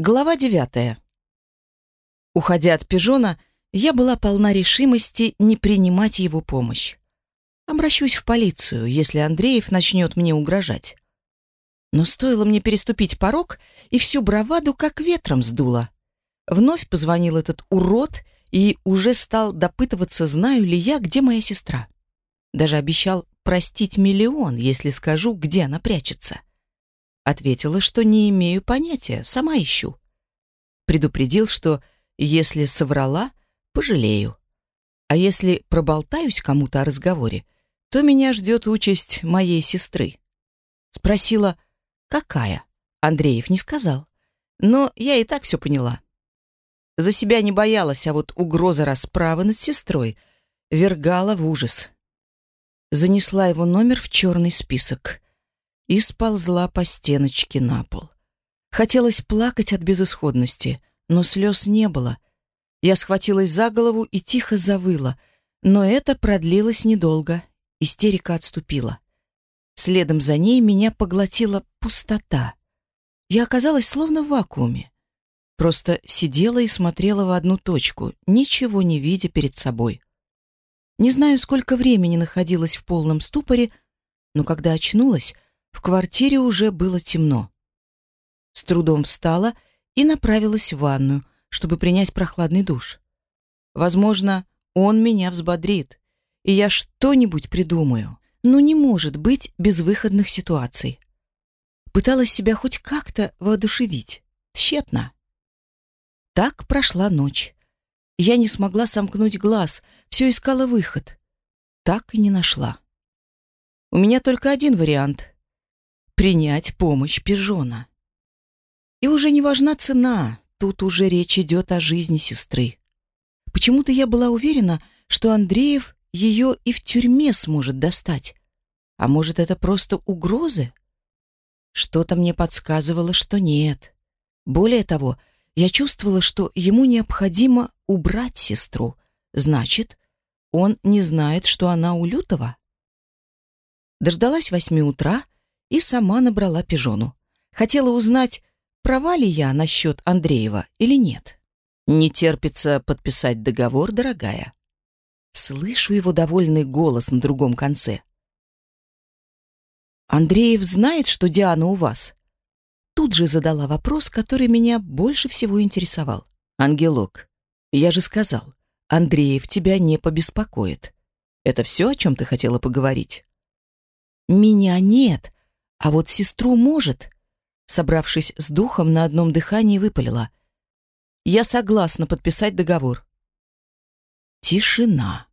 Глава девятая. Уходя от пижона, я была полна решимости не принимать его помощь. Обращусь в полицию, если Андреев начнет мне угрожать. Но стоило мне переступить порог, и всю браваду как ветром сдуло. Вновь позвонил этот урод и уже стал допытываться, знаю ли я, где моя сестра. Даже обещал простить миллион, если скажу, где она прячется. Ответила, что не имею понятия, сама ищу. Предупредил, что если соврала, пожалею. А если проболтаюсь кому-то о разговоре, то меня ждет участь моей сестры. Спросила, какая? Андреев не сказал. Но я и так все поняла. За себя не боялась, а вот угроза расправы над сестрой вергала в ужас. Занесла его номер в черный список и сползла по стеночке на пол. Хотелось плакать от безысходности, но слез не было. Я схватилась за голову и тихо завыла, но это продлилось недолго. Истерика отступила. Следом за ней меня поглотила пустота. Я оказалась словно в вакууме. Просто сидела и смотрела в одну точку, ничего не видя перед собой. Не знаю, сколько времени находилась в полном ступоре, но когда очнулась, в квартире уже было темно. С трудом встала и направилась в ванную, чтобы принять прохладный душ. Возможно, он меня взбодрит, и я что-нибудь придумаю. Но не может быть безвыходных ситуаций. Пыталась себя хоть как-то воодушевить. Тщетно. Так прошла ночь. Я не смогла сомкнуть глаз, все искала выход. Так и не нашла. У меня только один вариант принять помощь пижона. И уже не важна цена, тут уже речь идет о жизни сестры. Почему-то я была уверена, что Андреев ее и в тюрьме сможет достать. А может, это просто угрозы? Что-то мне подсказывало, что нет. Более того, я чувствовала, что ему необходимо убрать сестру. Значит, он не знает, что она у Лютого. Дождалась восьми утра и сама набрала пижону. Хотела узнать, права ли я насчет Андреева или нет. Не терпится подписать договор, дорогая. Слышу его довольный голос на другом конце. Андреев знает, что Диана у вас? Тут же задала вопрос, который меня больше всего интересовал. Ангелок, я же сказал, Андреев тебя не побеспокоит. Это все, о чем ты хотела поговорить? Меня нет, а вот сестру может. Собравшись с духом, на одном дыхании выпалила. Я согласна подписать договор. Тишина.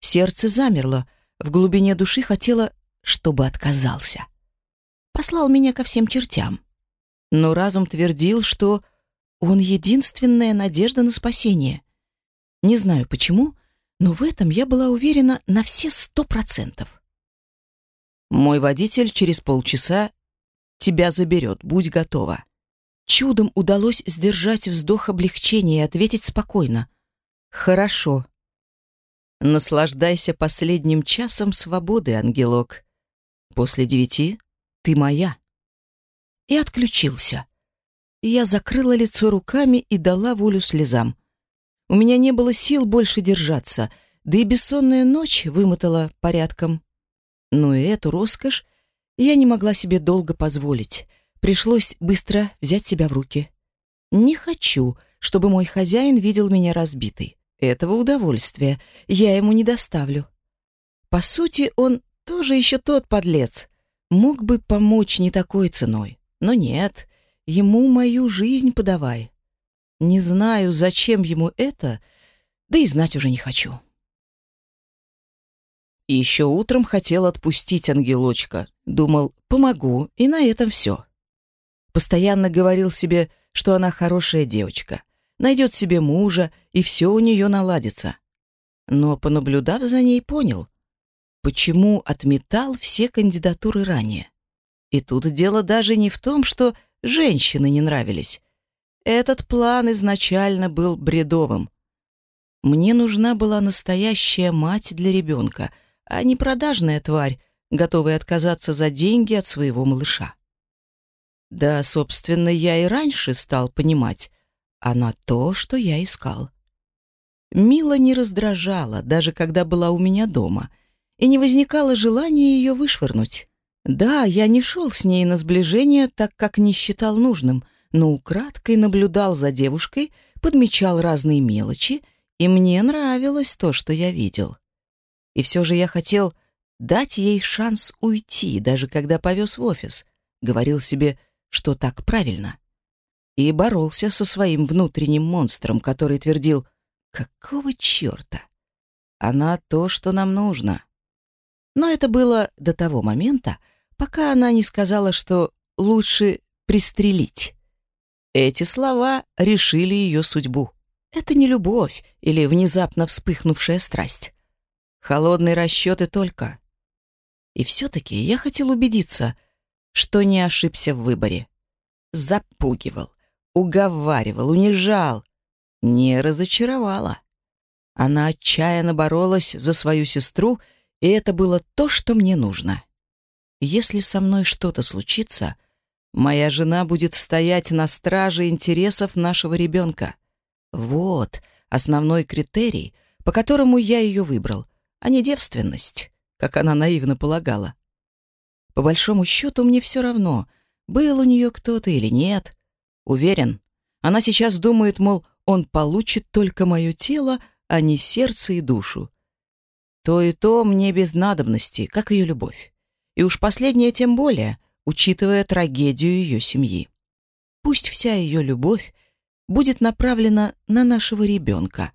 Сердце замерло. В глубине души хотела, чтобы отказался. Послал меня ко всем чертям. Но разум твердил, что он единственная надежда на спасение. Не знаю почему, но в этом я была уверена на все сто процентов. Мой водитель через полчаса тебя заберет, будь готова. Чудом удалось сдержать вздох облегчения и ответить спокойно. Хорошо. Наслаждайся последним часом свободы, ангелок. После девяти ты моя. И отключился. Я закрыла лицо руками и дала волю слезам. У меня не было сил больше держаться, да и бессонная ночь вымотала порядком. Но и эту роскошь я не могла себе долго позволить. Пришлось быстро взять себя в руки. Не хочу, чтобы мой хозяин видел меня разбитой. Этого удовольствия я ему не доставлю. По сути, он тоже еще тот подлец. Мог бы помочь не такой ценой. Но нет, ему мою жизнь подавай. Не знаю, зачем ему это, да и знать уже не хочу. И еще утром хотел отпустить ангелочка. Думал, помогу, и на этом все. Постоянно говорил себе, что она хорошая девочка. Найдет себе мужа, и все у нее наладится. Но, понаблюдав за ней, понял, почему отметал все кандидатуры ранее. И тут дело даже не в том, что женщины не нравились. Этот план изначально был бредовым. Мне нужна была настоящая мать для ребенка — а не продажная тварь, готовая отказаться за деньги от своего малыша. Да, собственно, я и раньше стал понимать. Она то, что я искал. Мила не раздражала, даже когда была у меня дома, и не возникало желания ее вышвырнуть. Да, я не шел с ней на сближение, так как не считал нужным, но украдкой наблюдал за девушкой, подмечал разные мелочи, и мне нравилось то, что я видел. И все же я хотел дать ей шанс уйти, даже когда повез в офис. Говорил себе, что так правильно. И боролся со своим внутренним монстром, который твердил «Какого черта? Она то, что нам нужно». Но это было до того момента, пока она не сказала, что лучше пристрелить. Эти слова решили ее судьбу. Это не любовь или внезапно вспыхнувшая страсть. Холодный расчет и только. И все-таки я хотел убедиться, что не ошибся в выборе. Запугивал, уговаривал, унижал. Не разочаровала. Она отчаянно боролась за свою сестру, и это было то, что мне нужно. Если со мной что-то случится, моя жена будет стоять на страже интересов нашего ребенка. Вот основной критерий, по которому я ее выбрал, а не девственность, как она наивно полагала. По большому счету мне все равно, был у нее кто-то или нет. Уверен, она сейчас думает, мол, он получит только мое тело, а не сердце и душу. То и то мне без надобности, как ее любовь. И уж последнее тем более, учитывая трагедию ее семьи. Пусть вся ее любовь будет направлена на нашего ребенка,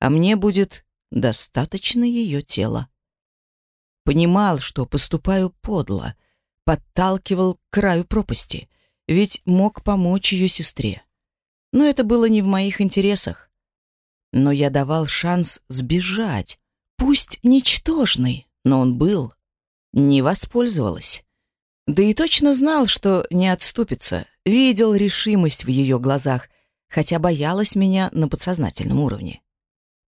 а мне будет достаточно ее тела. Понимал, что поступаю подло, подталкивал к краю пропасти, ведь мог помочь ее сестре. Но это было не в моих интересах. Но я давал шанс сбежать, пусть ничтожный, но он был не воспользовалась. Да и точно знал, что не отступится, видел решимость в ее глазах, хотя боялась меня на подсознательном уровне.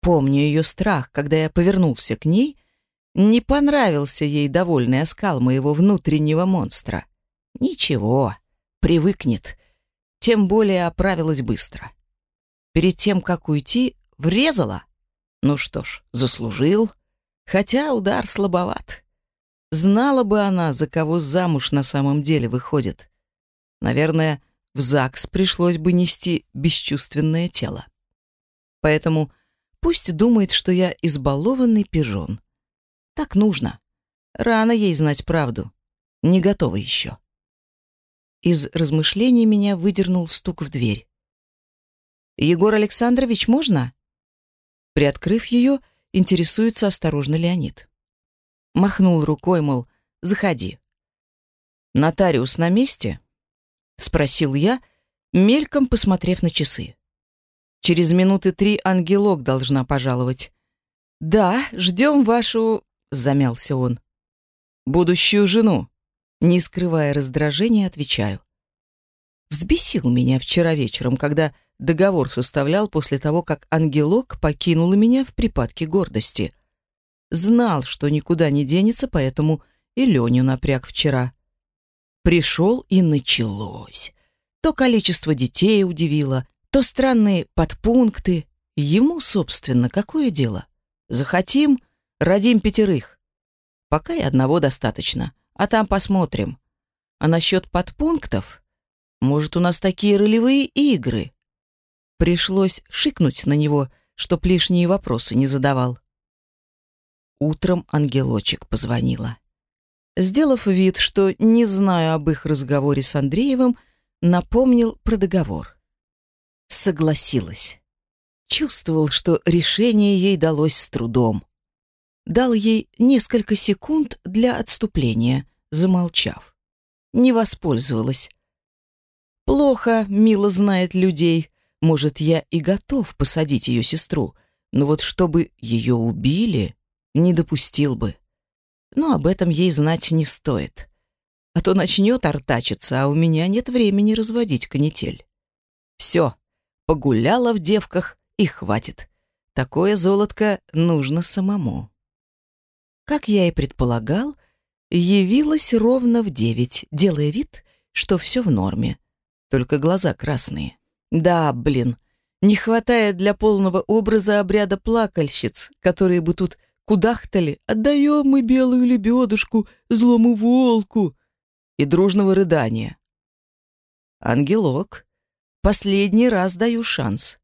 Помню ее страх, когда я повернулся к ней, не понравился ей довольный оскал моего внутреннего монстра. Ничего, привыкнет, тем более оправилась быстро. Перед тем, как уйти, врезала. Ну что ж, заслужил, хотя удар слабоват. Знала бы она, за кого замуж на самом деле выходит. Наверное, в ЗАГС пришлось бы нести бесчувственное тело. Поэтому пусть думает, что я избалованный пижон. Так нужно. Рано ей знать правду. Не готова еще. Из размышлений меня выдернул стук в дверь. «Егор Александрович, можно?» Приоткрыв ее, интересуется осторожно Леонид. Махнул рукой, мол, заходи. «Нотариус на месте?» — спросил я, мельком посмотрев на часы. «Через минуты три ангелок должна пожаловать». «Да, ждем вашу...» — замялся он. «Будущую жену», — не скрывая раздражения, отвечаю. Взбесил меня вчера вечером, когда договор составлял после того, как ангелок покинула меня в припадке гордости. Знал, что никуда не денется, поэтому и Леню напряг вчера. Пришел и началось. То количество детей удивило, то странные подпункты. Ему, собственно, какое дело? Захотим, родим пятерых. Пока и одного достаточно, а там посмотрим. А насчет подпунктов, может, у нас такие ролевые игры? Пришлось шикнуть на него, чтоб лишние вопросы не задавал. Утром ангелочек позвонила. Сделав вид, что не знаю об их разговоре с Андреевым, напомнил про договор. Согласилась. Чувствовал, что решение ей далось с трудом. Дал ей несколько секунд для отступления, замолчав. Не воспользовалась. Плохо, мило знает людей. Может, я и готов посадить ее сестру, но вот чтобы ее убили не допустил бы. Но об этом ей знать не стоит. А то начнет артачиться, а у меня нет времени разводить канитель. Все, погуляла в девках и хватит. Такое золотко нужно самому. Как я и предполагал, явилась ровно в девять, делая вид, что все в норме, только глаза красные. Да, блин, не хватает для полного образа обряда плакальщиц, которые бы тут кудахтали «Отдаем мы белую лебедушку злому волку» и дружного рыдания. Ангелок, последний раз даю шанс.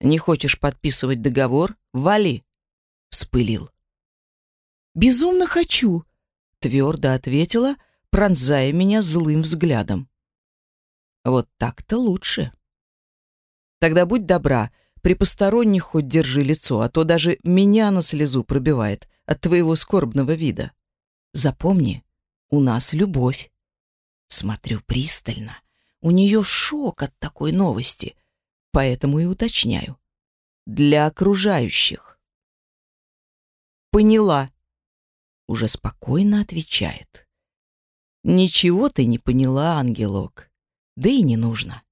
Не хочешь подписывать договор? Вали!» Вспылил. «Безумно хочу!» Твердо ответила, пронзая меня злым взглядом. «Вот так-то лучше!» «Тогда будь добра, при посторонних хоть держи лицо, а то даже меня на слезу пробивает от твоего скорбного вида. Запомни, у нас любовь. Смотрю пристально. У нее шок от такой новости, поэтому и уточняю. Для окружающих. Поняла. Уже спокойно отвечает. Ничего ты не поняла, ангелок. Да и не нужно.